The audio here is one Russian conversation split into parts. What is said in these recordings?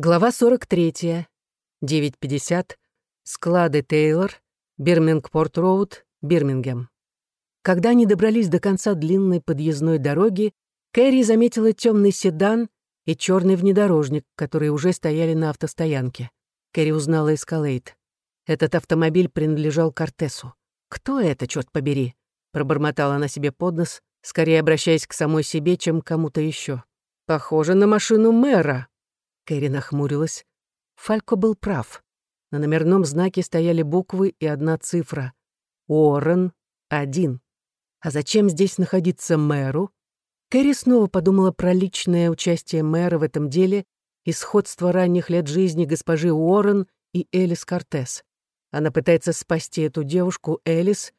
Глава 43. 9.50. Склады Тейлор. Бирмингпорт-Роуд, Бирмингем. Когда они добрались до конца длинной подъездной дороги, Кэрри заметила темный седан и черный внедорожник, которые уже стояли на автостоянке. Кэрри узнала Эскалейт. Этот автомобиль принадлежал Кортесу. «Кто это, черт побери?» — пробормотала она себе под нос, скорее обращаясь к самой себе, чем кому-то еще. «Похоже на машину мэра», Кэрри нахмурилась. Фалько был прав. На номерном знаке стояли буквы и одна цифра. Уоррен — один. А зачем здесь находиться мэру? Кэрри снова подумала про личное участие мэра в этом деле и сходство ранних лет жизни госпожи Уоррен и Элис Кортес. Она пытается спасти эту девушку Элис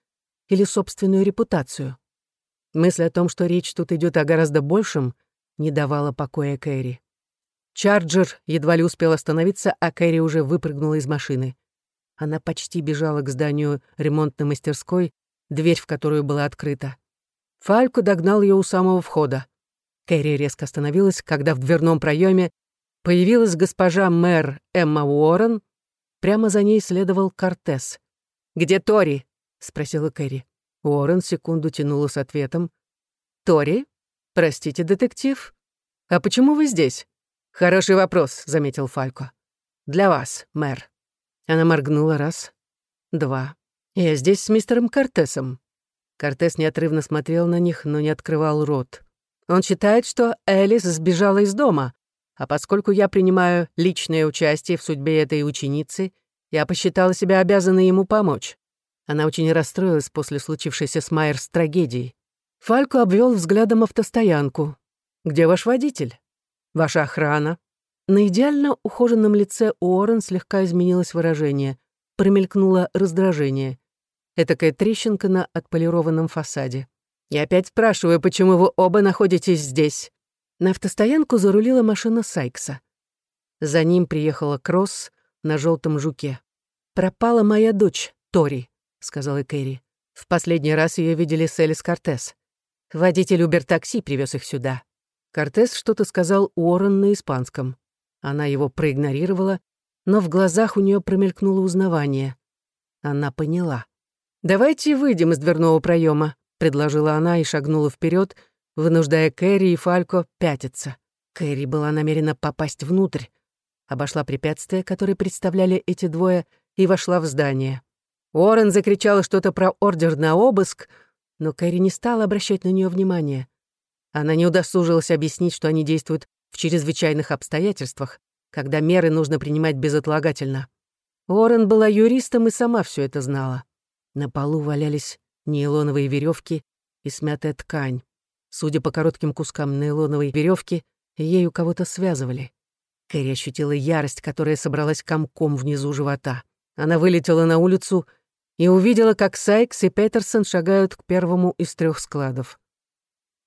или собственную репутацию. Мысль о том, что речь тут идет о гораздо большем, не давала покоя Кэрри. Чарджер едва ли успел остановиться, а Кэрри уже выпрыгнула из машины. Она почти бежала к зданию ремонтной мастерской, дверь в которую была открыта. Фалько догнал ее у самого входа. Кэрри резко остановилась, когда в дверном проеме появилась госпожа мэр Эмма Уоррен. Прямо за ней следовал Кортес. «Где Тори?» — спросила Кэрри. Уоррен секунду тянула с ответом. «Тори? Простите, детектив? А почему вы здесь?» «Хороший вопрос», — заметил Фалько. «Для вас, мэр». Она моргнула раз, два. «Я здесь с мистером Кортесом». Кортес неотрывно смотрел на них, но не открывал рот. «Он считает, что Элис сбежала из дома, а поскольку я принимаю личное участие в судьбе этой ученицы, я посчитала себя обязанной ему помочь». Она очень расстроилась после случившейся с Майерс трагедии. Фалько обвел взглядом автостоянку. «Где ваш водитель?» Ваша охрана». На идеально ухоженном лице Уоррен слегка изменилось выражение. Промелькнуло раздражение. Этакая трещинка на отполированном фасаде. «Я опять спрашиваю, почему вы оба находитесь здесь?» На автостоянку зарулила машина Сайкса. За ним приехала Кросс на желтом жуке. «Пропала моя дочь, Тори», — сказала Кэрри. «В последний раз ее видели с Элис Кортес. Водитель Убер-такси привез их сюда. Кортес что-то сказал Уоррен на испанском. Она его проигнорировала, но в глазах у нее промелькнуло узнавание. Она поняла. «Давайте выйдем из дверного проема, предложила она и шагнула вперед, вынуждая Кэрри и Фалько пятиться. Кэрри была намерена попасть внутрь, обошла препятствия, которые представляли эти двое, и вошла в здание. Уоррен закричала что-то про ордер на обыск, но Кэрри не стала обращать на нее внимания. Она не удосужилась объяснить, что они действуют в чрезвычайных обстоятельствах, когда меры нужно принимать безотлагательно. Уоррен была юристом и сама все это знала. На полу валялись нейлоновые веревки и смятая ткань. Судя по коротким кускам нейлоновой веревки, ею кого-то связывали. Кэрри ощутила ярость, которая собралась комком внизу живота. Она вылетела на улицу и увидела, как Сайкс и Петерсон шагают к первому из трех складов.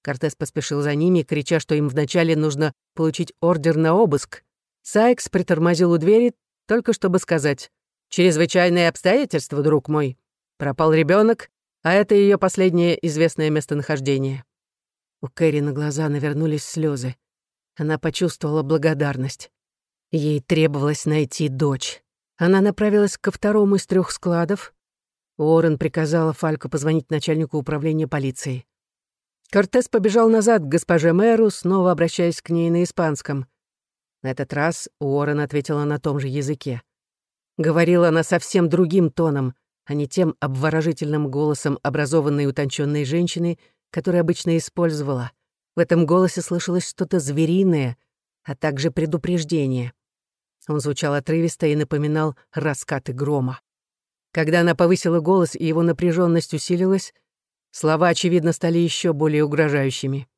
Кортес поспешил за ними, крича, что им вначале нужно получить ордер на обыск. Сайкс притормозил у двери, только чтобы сказать «Чрезвычайные обстоятельства, друг мой. Пропал ребенок, а это ее последнее известное местонахождение». У Кэрри на глаза навернулись слезы. Она почувствовала благодарность. Ей требовалось найти дочь. Она направилась ко второму из трех складов. Уоррен приказала Фальку позвонить начальнику управления полиции. Кортес побежал назад к госпоже мэру, снова обращаясь к ней на испанском. На этот раз Уоррен ответила на том же языке. Говорила она совсем другим тоном, а не тем обворожительным голосом образованной утонченной женщины, который обычно использовала. В этом голосе слышалось что-то звериное, а также предупреждение. Он звучал отрывисто и напоминал раскаты грома. Когда она повысила голос и его напряженность усилилась, Слова, очевидно, стали еще более угрожающими.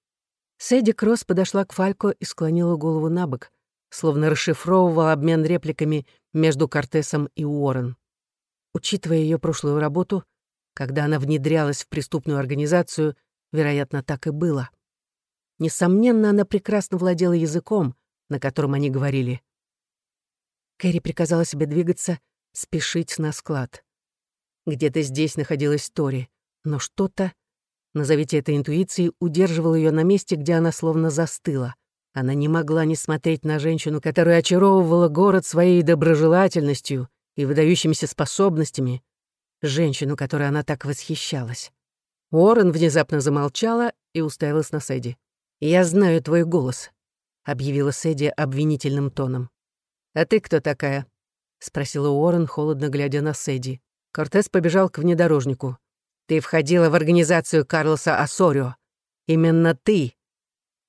Сэдди Кросс подошла к Фалько и склонила голову на бок, словно расшифровывала обмен репликами между Кортесом и Уоррен. Учитывая ее прошлую работу, когда она внедрялась в преступную организацию, вероятно, так и было. Несомненно, она прекрасно владела языком, на котором они говорили. Кэрри приказала себе двигаться, спешить на склад. Где-то здесь находилась Тори. Но что-то, назовите это интуицией, удерживало ее на месте, где она словно застыла. Она не могла не смотреть на женщину, которая очаровывала город своей доброжелательностью и выдающимися способностями, женщину, которой она так восхищалась. Уоррен внезапно замолчала и уставилась на Сэдди. «Я знаю твой голос», — объявила Сэдди обвинительным тоном. «А ты кто такая?» — спросила Уоррен, холодно глядя на Сэдди. Кортес побежал к внедорожнику. «Ты входила в организацию Карлоса Асорио. Именно ты!»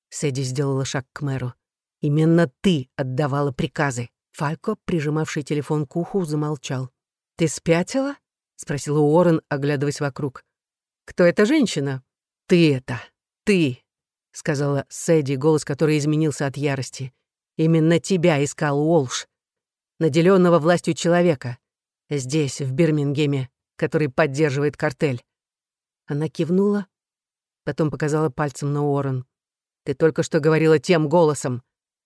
Сэдди сделала шаг к мэру. «Именно ты отдавала приказы». Фалько, прижимавший телефон к уху, замолчал. «Ты спятила?» — спросила Уоррен, оглядываясь вокруг. «Кто эта женщина?» «Ты это! Ты!» — сказала Сэдди, голос которой изменился от ярости. «Именно тебя искал Уолш, наделенного властью человека, здесь, в Бирмингеме, который поддерживает картель». Она кивнула, потом показала пальцем на Уоррен. «Ты только что говорила тем голосом,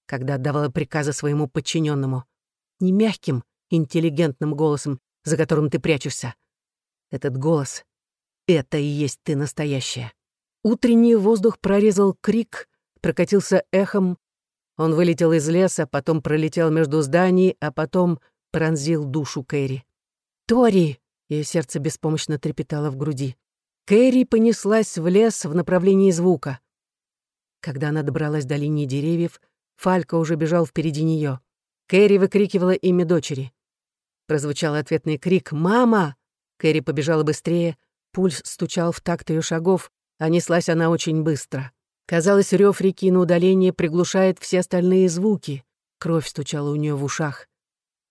когда отдавала приказы своему подчиненному. Не мягким, интеллигентным голосом, за которым ты прячешься. Этот голос — это и есть ты настоящая. Утренний воздух прорезал крик, прокатился эхом. Он вылетел из леса, потом пролетел между зданий, а потом пронзил душу Кэрри. «Тори!» — ее сердце беспомощно трепетало в груди. Кэрри понеслась в лес в направлении звука. Когда она добралась до линии деревьев, Фалька уже бежал впереди нее. Кэрри выкрикивала имя дочери. Прозвучал ответный крик «Мама!». Кэрри побежала быстрее, пульс стучал в такт ее шагов, а неслась она очень быстро. Казалось, рев реки на удалении приглушает все остальные звуки. Кровь стучала у нее в ушах.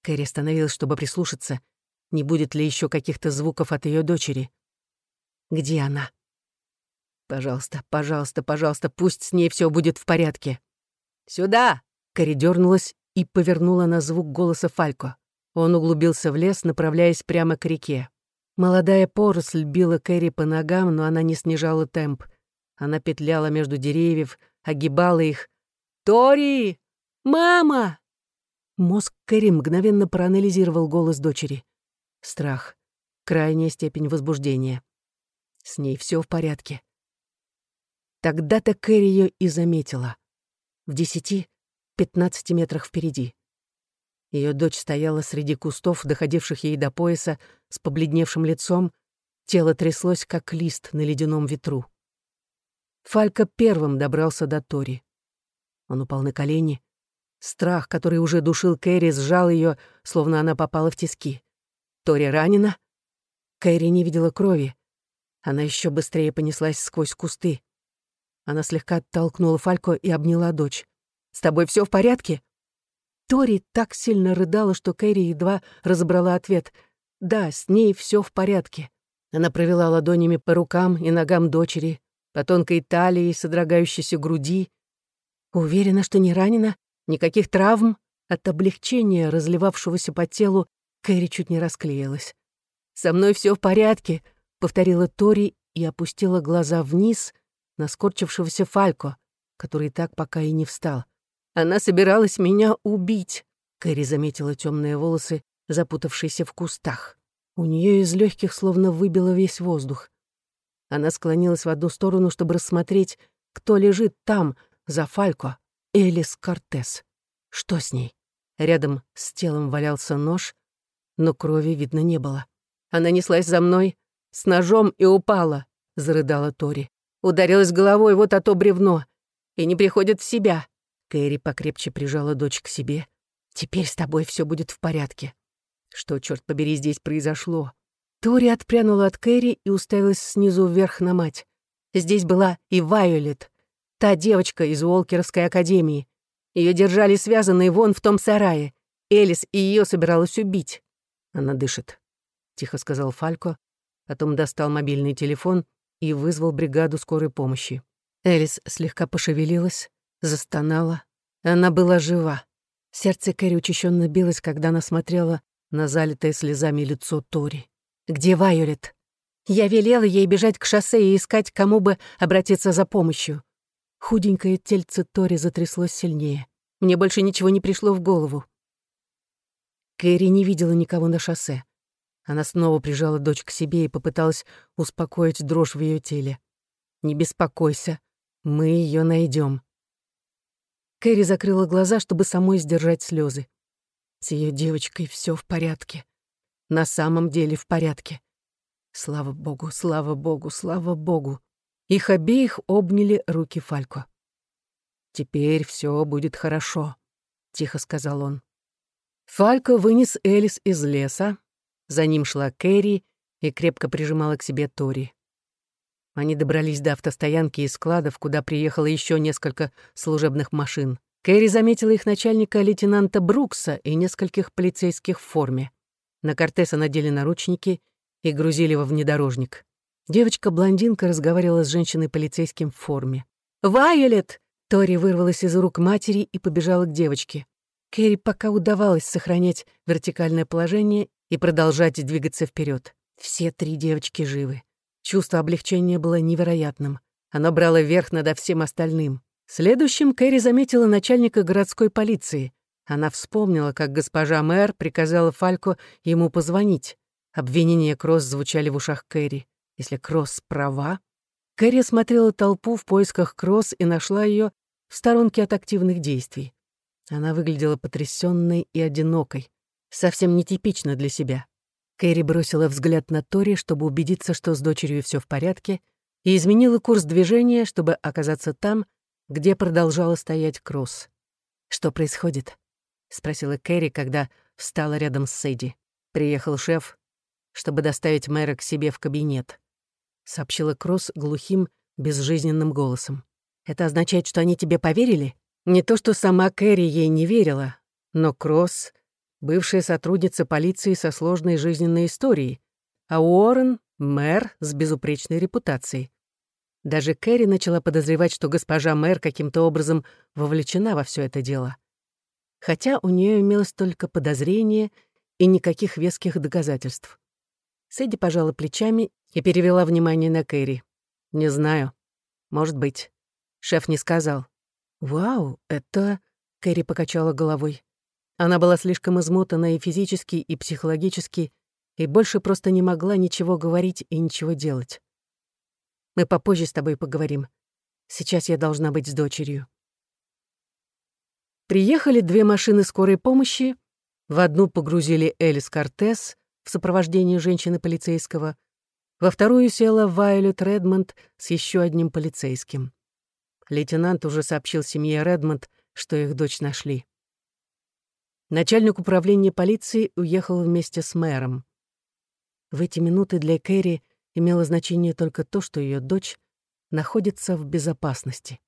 Кэрри остановилась, чтобы прислушаться, не будет ли еще каких-то звуков от ее дочери. Где она? Пожалуйста, пожалуйста, пожалуйста, пусть с ней все будет в порядке. «Сюда!» — Кэрри дернулась и повернула на звук голоса Фалько. Он углубился в лес, направляясь прямо к реке. Молодая поросль била Кэрри по ногам, но она не снижала темп. Она петляла между деревьев, огибала их. «Тори! Мама!» Мозг Кэрри мгновенно проанализировал голос дочери. Страх. Крайняя степень возбуждения. С ней все в порядке. Тогда-то Кэрри ее и заметила в десяти-пятнадцати метрах впереди. Ее дочь стояла среди кустов, доходивших ей до пояса, с побледневшим лицом, тело тряслось, как лист на ледяном ветру. Фалька первым добрался до Тори. Он упал на колени. Страх, который уже душил Кэрри, сжал ее, словно она попала в тиски. Тори ранена? Кэрри не видела крови. Она еще быстрее понеслась сквозь кусты. Она слегка оттолкнула Фалько и обняла дочь. «С тобой все в порядке?» Тори так сильно рыдала, что Кэрри едва разобрала ответ. «Да, с ней все в порядке». Она провела ладонями по рукам и ногам дочери, по тонкой талии, содрогающейся груди. Уверена, что не ранена, никаких травм. От облегчения, разливавшегося по телу, Кэрри чуть не расклеилась. «Со мной все в порядке», — повторила Тори и опустила глаза вниз, на скорчившегося Фалько, который так пока и не встал. Она собиралась меня убить. Кэрри заметила темные волосы, запутавшиеся в кустах. У нее из легких словно выбило весь воздух. Она склонилась в одну сторону, чтобы рассмотреть, кто лежит там, за Фалько, Элис Кортес. Что с ней? Рядом с телом валялся нож, но крови видно не было. Она неслась за мной с ножом и упала, зарыдала Тори. Ударилась головой вот о то бревно. И не приходит в себя. Кэрри покрепче прижала дочь к себе. «Теперь с тобой все будет в порядке». Что, черт побери, здесь произошло? Тори отпрянула от Кэрри и уставилась снизу вверх на мать. Здесь была и Вайолет, та девочка из Уолкерской академии. Ее держали связанной вон в том сарае. Элис и ее собиралась убить. Она дышит, — тихо сказал Фалько, потом достал мобильный телефон и вызвал бригаду скорой помощи. Элис слегка пошевелилась, застонала. Она была жива. Сердце Кэрри учащенно билось, когда она смотрела на залитое слезами лицо Тори. «Где Вайолет?» Я велела ей бежать к шоссе и искать, кому бы обратиться за помощью. Худенькое тельце Тори затряслось сильнее. Мне больше ничего не пришло в голову. Кэрри не видела никого на шоссе. Она снова прижала дочь к себе и попыталась успокоить дрожь в ее теле. «Не беспокойся, мы ее найдем. Кэрри закрыла глаза, чтобы самой сдержать слезы. С ее девочкой все в порядке. На самом деле в порядке. Слава богу, слава богу, слава богу. Их обеих обняли руки Фалько. «Теперь все будет хорошо», — тихо сказал он. Фалько вынес Элис из леса. За ним шла Кэрри и крепко прижимала к себе Тори. Они добрались до автостоянки и складов, куда приехало еще несколько служебных машин. Кэрри заметила их начальника лейтенанта Брукса и нескольких полицейских в форме. На Кортеса надели наручники и грузили во внедорожник. Девочка-блондинка разговаривала с женщиной-полицейским в форме. «Вайолет!» Тори вырвалась из рук матери и побежала к девочке. Кэрри пока удавалось сохранять вертикальное положение и продолжать двигаться вперед. Все три девочки живы. Чувство облегчения было невероятным. Оно брало верх над всем остальным. Следующим Кэрри заметила начальника городской полиции. Она вспомнила, как госпожа мэр приказала Фалько ему позвонить. Обвинения Кросс звучали в ушах Кэрри. Если Кросс права... Кэрри смотрела толпу в поисках Кросс и нашла ее в сторонке от активных действий. Она выглядела потрясенной и одинокой, совсем нетипично для себя. Кэрри бросила взгляд на Тори, чтобы убедиться, что с дочерью все в порядке, и изменила курс движения, чтобы оказаться там, где продолжала стоять Кросс. «Что происходит?» — спросила Кэрри, когда встала рядом с Сэдди. Приехал шеф, чтобы доставить мэра к себе в кабинет. Сообщила Кросс глухим, безжизненным голосом. Это означает, что они тебе поверили? Не то, что сама Кэрри ей не верила, но Кросс — бывшая сотрудница полиции со сложной жизненной историей, а Уоррен — мэр с безупречной репутацией. Даже Кэрри начала подозревать, что госпожа мэр каким-то образом вовлечена во все это дело. Хотя у нее имелось только подозрение и никаких веских доказательств. Сэдди пожала плечами и перевела внимание на Кэрри. «Не знаю. Может быть. Шеф не сказал. «Вау, это...» — Кэрри покачала головой. Она была слишком измотана и физически, и психологически, и больше просто не могла ничего говорить и ничего делать. «Мы попозже с тобой поговорим. Сейчас я должна быть с дочерью». Приехали две машины скорой помощи. В одну погрузили Элис Кортес в сопровождении женщины-полицейского, во вторую села Вайолет Редмонд с еще одним полицейским. Лейтенант уже сообщил семье Редмонд, что их дочь нашли. Начальник управления полиции уехал вместе с мэром. В эти минуты для Кэрри имело значение только то, что ее дочь находится в безопасности.